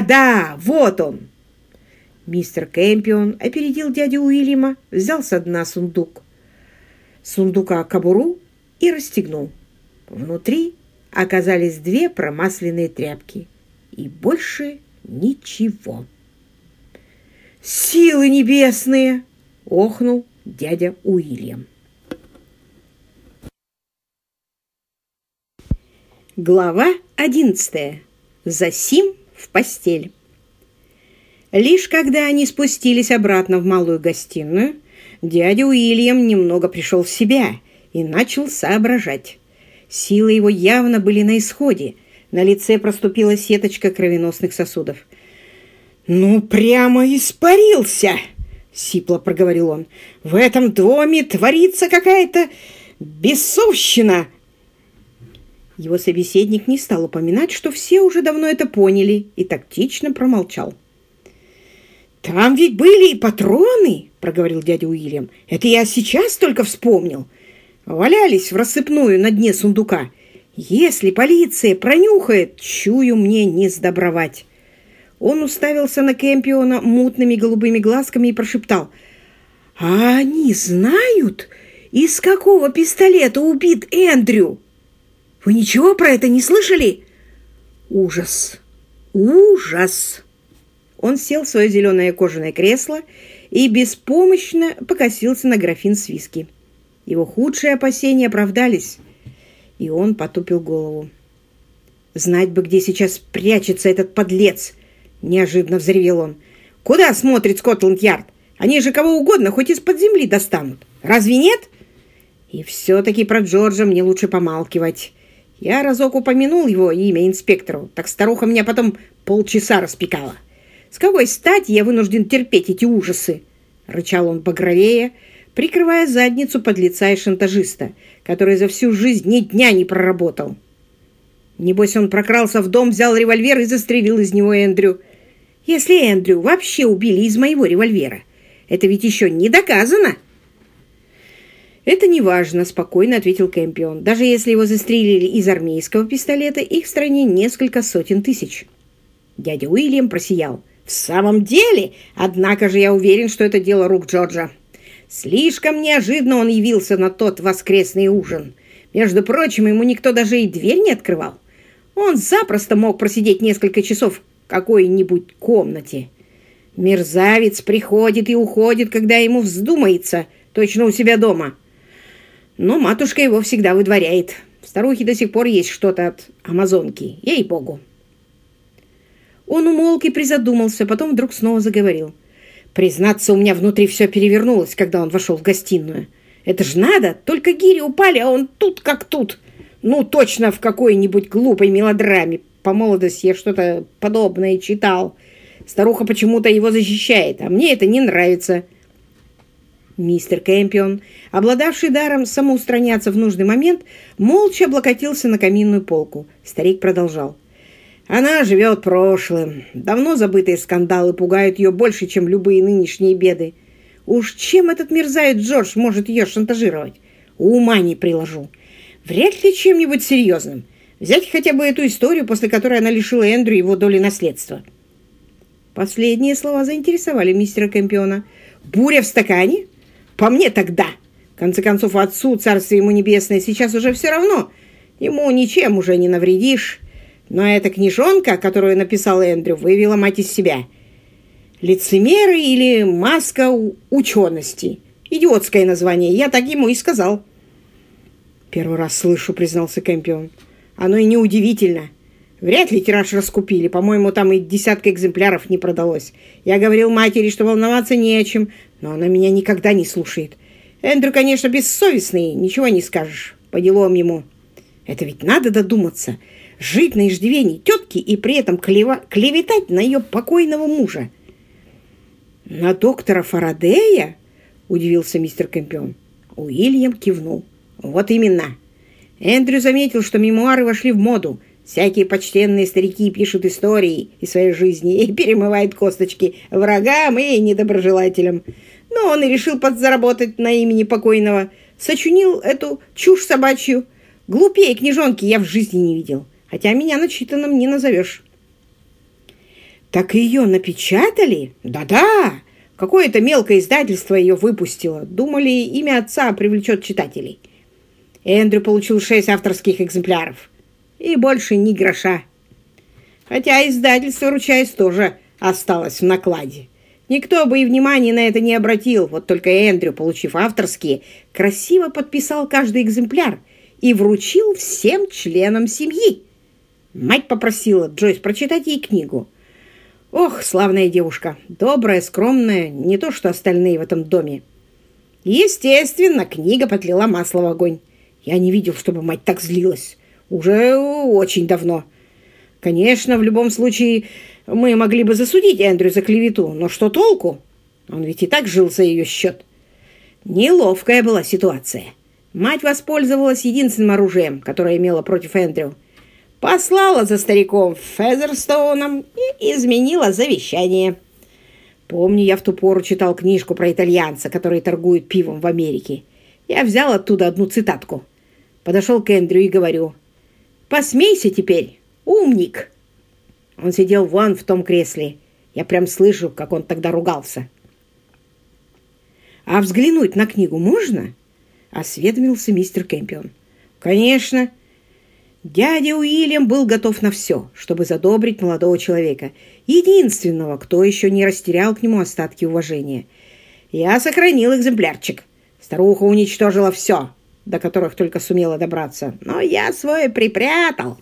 Да-да, вот он!» Мистер Кэмпион опередил дядю Уильяма, взял со дна сундук. Сундука кобуру и расстегнул. Внутри оказались две промасленные тряпки. И больше ничего. «Силы небесные!» — охнул дядя Уильям. Глава одиннадцатая. Засим в постель. Лишь когда они спустились обратно в малую гостиную, дядя Уильям немного пришел в себя и начал соображать. Силы его явно были на исходе. На лице проступила сеточка кровеносных сосудов. «Ну, прямо испарился!» — сипло проговорил он. «В этом доме творится какая-то бесовщина!» Его собеседник не стал упоминать, что все уже давно это поняли, и тактично промолчал. «Там ведь были и патроны!» — проговорил дядя Уильям. «Это я сейчас только вспомнил. Валялись в рассыпную на дне сундука. Если полиция пронюхает, чую мне не сдобровать». Он уставился на Кэмпиона мутными голубыми глазками и прошептал. «А они знают, из какого пистолета убит Эндрю?» Вы ничего про это не слышали? Ужас! Ужас!» Он сел в свое зеленое кожаное кресло и беспомощно покосился на графин с виски. Его худшие опасения оправдались, и он потупил голову. «Знать бы, где сейчас прячется этот подлец!» — неожиданно взревел он. «Куда смотрит Скотланд-Ярд? Они же кого угодно хоть из-под земли достанут. Разве нет?» «И все-таки про Джорджа мне лучше помалкивать. Я разок упомянул его имя инспектору, так старуха меня потом полчаса распекала. С какой стати я вынужден терпеть эти ужасы? Рычал он багровее, прикрывая задницу под лица и шантажиста, который за всю жизнь ни дня не проработал. Небось, он прокрался в дом, взял револьвер и застрелил из него Эндрю. Если Эндрю вообще убили из моего револьвера, это ведь еще не доказано. «Это не важно», — спокойно ответил Кэмпион. «Даже если его застрелили из армейского пистолета, их в стране несколько сотен тысяч». Дядя Уильям просиял. «В самом деле? Однако же я уверен, что это дело рук Джорджа. Слишком неожиданно он явился на тот воскресный ужин. Между прочим, ему никто даже и дверь не открывал. Он запросто мог просидеть несколько часов в какой-нибудь комнате. Мерзавец приходит и уходит, когда ему вздумается, точно у себя дома» но матушка его всегда выдворяет. В старухе до сих пор есть что-то от амазонки, ей-богу. Он умолк и призадумался, потом вдруг снова заговорил. Признаться, у меня внутри все перевернулось, когда он вошел в гостиную. Это ж надо, только гири упали, а он тут как тут. Ну, точно в какой-нибудь глупой мелодраме. По молодости я что-то подобное читал. Старуха почему-то его защищает, а мне это не нравится. Мистер Кэмпион, обладавший даром самоустраняться в нужный момент, молча облокотился на каминную полку. Старик продолжал. Она живет прошлым. Давно забытые скандалы пугают ее больше, чем любые нынешние беды. Уж чем этот мерзавец Джордж может ее шантажировать? Ума не приложу. Вряд ли чем-нибудь серьезным. Взять хотя бы эту историю, после которой она лишила Эндрю его доли наследства. Последние слова заинтересовали мистера Кэмпиона. «Буря в стакане? По мне тогда. В конце концов, отцу, царствие ему небесное, сейчас уже все равно. Ему ничем уже не навредишь. Но эта книжонка, которую написал Эндрю, вывела мать из себя. Лицемеры или маска учености. Идиотское название. Я так ему и сказал. Первый раз слышу, признался Кэмпион. Оно и неудивительно. Вряд ли тираж раскупили. По-моему, там и десятка экземпляров не продалось. Я говорил матери, что волноваться не о чем, но она меня никогда не слушает. Эндрю, конечно, бессовестный, ничего не скажешь. По делам ему. Это ведь надо додуматься. Жить на иждивении тетки и при этом клева... клеветать на ее покойного мужа. «На доктора Фарадея?» – удивился мистер Кэмпион. Уильям кивнул. «Вот именно. Эндрю заметил, что мемуары вошли в моду. Всякие почтенные старики пишут истории из своей жизни и перемывают косточки врагам и недоброжелателям но он и решил подзаработать на имени покойного. Сочунил эту чушь собачью. Глупее книжонки я в жизни не видел, хотя меня начитанным не назовешь. Так ее напечатали? Да-да! Какое-то мелкое издательство ее выпустило. Думали, имя отца привлечет читателей. Эндрю получил шесть авторских экземпляров. И больше ни гроша. Хотя издательство «Ручаясь» тоже осталось в накладе. Никто бы и внимания на это не обратил. Вот только Эндрю, получив авторские, красиво подписал каждый экземпляр и вручил всем членам семьи. Мать попросила Джойс прочитать ей книгу – Ох, славная девушка, добрая, скромная, не то что остальные в этом доме. Естественно, книга подлила масло в огонь. Я не видел, чтобы мать так злилась. Уже очень давно. Конечно, в любом случае, мы могли бы засудить Эндрю за клевету, но что толку? Он ведь и так жил за ее счет. Неловкая была ситуация. Мать воспользовалась единственным оружием, которое имела против Эндрю – послала за стариком Фезерстоуном и изменила завещание. Помню, я в ту пору читал книжку про итальянца, который торгует пивом в Америке. Я взял оттуда одну цитатку. Подошел к Эндрю и говорю, «Посмейся теперь, умник!» Он сидел вон в том кресле. Я прям слышу, как он тогда ругался. «А взглянуть на книгу можно?» — осведомился мистер Кэмпион. «Конечно. Дядя Уильям был готов на все, чтобы задобрить молодого человека, единственного, кто еще не растерял к нему остатки уважения. Я сохранил экземплярчик. Старуха уничтожила все, до которых только сумела добраться, но я свой припрятал.